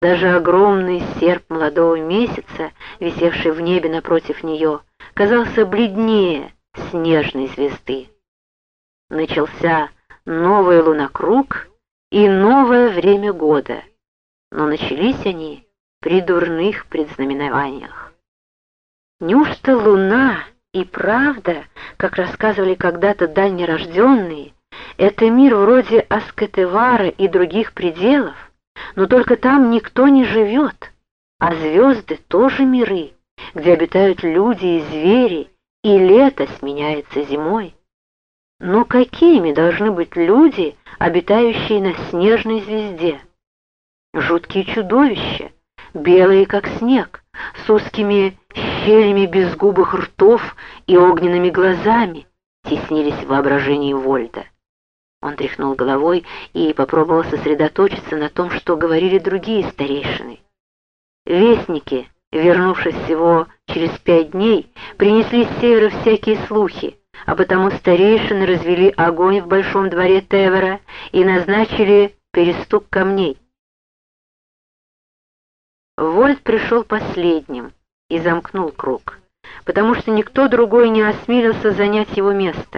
Даже огромный серп молодого месяца, висевший в небе напротив нее, казался бледнее снежной звезды. Начался новый лунокруг и новое время года, но начались они при дурных предзнаменованиях. Неужто луна и правда, как рассказывали когда-то дальнерожденные, это мир вроде Аскетевара и других пределов, но только там никто не живет, а звезды тоже миры, где обитают люди и звери, и лето сменяется зимой. Но какими должны быть люди, обитающие на снежной звезде? Жуткие чудовища, белые как снег, с узкими щелями безгубых ртов и огненными глазами, теснились в воображении Вольда. Он тряхнул головой и попробовал сосредоточиться на том, что говорили другие старейшины. Вестники, вернувшись всего через пять дней, принесли с севера всякие слухи, а потому старейшины развели огонь в большом дворе Тевера и назначили перестук камней. Вольт пришел последним и замкнул круг, потому что никто другой не осмелился занять его место —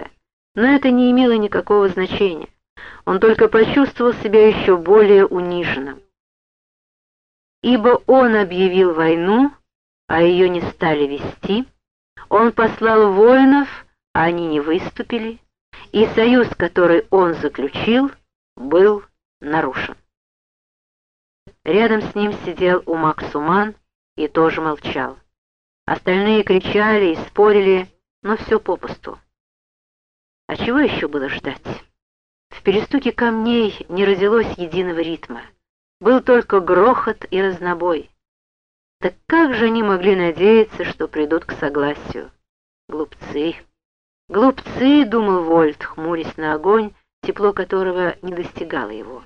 но это не имело никакого значения. Он только почувствовал себя еще более униженным. Ибо он объявил войну, а ее не стали вести, он послал воинов, а они не выступили, и союз, который он заключил, был нарушен. Рядом с ним сидел Умак Суман и тоже молчал. Остальные кричали и спорили, но все попусту. А чего еще было ждать? В перестуке камней не родилось единого ритма. Был только грохот и разнобой. Так как же они могли надеяться, что придут к согласию? Глупцы. Глупцы, думал Вольт, хмурясь на огонь, тепло которого не достигало его.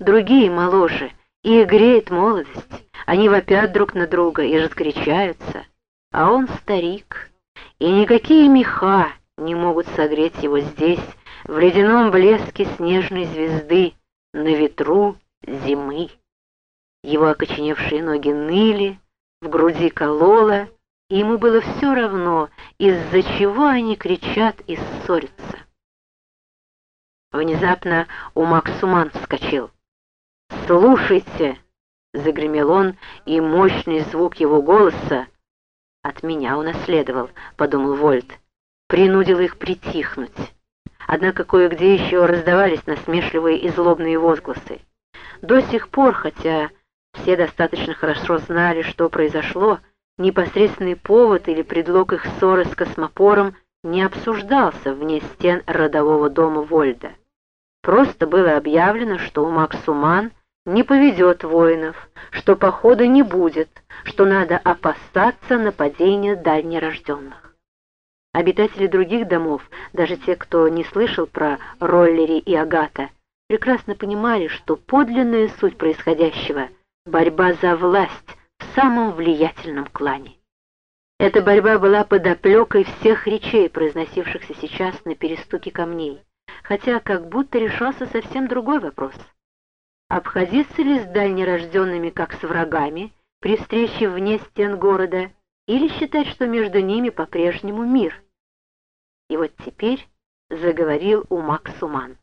Другие моложе, их греет молодость. Они вопят друг на друга и разгорячаются. А он старик. И никакие меха, не могут согреть его здесь, в ледяном блеске снежной звезды, на ветру зимы. Его окоченевшие ноги ныли, в груди кололо, и ему было все равно, из-за чего они кричат и ссорятся. Внезапно у Максуман вскочил. «Слушайте!» — загремел он, и мощный звук его голоса «От меня унаследовал», — подумал Вольт принудил их притихнуть. Однако кое-где еще раздавались насмешливые и злобные возгласы. До сих пор, хотя все достаточно хорошо знали, что произошло, непосредственный повод или предлог их ссоры с космопором не обсуждался вне стен родового дома Вольда. Просто было объявлено, что у Максуман не поведет воинов, что похода не будет, что надо опасаться нападения дальнерожденных. Обитатели других домов, даже те, кто не слышал про Роллери и Агата, прекрасно понимали, что подлинная суть происходящего — борьба за власть в самом влиятельном клане. Эта борьба была подоплекой всех речей, произносившихся сейчас на перестуке камней, хотя как будто решался совсем другой вопрос. Обходиться ли с дальнерожденными как с врагами при встрече вне стен города, или считать, что между ними по-прежнему мир — и вот теперь заговорил Умак Суман.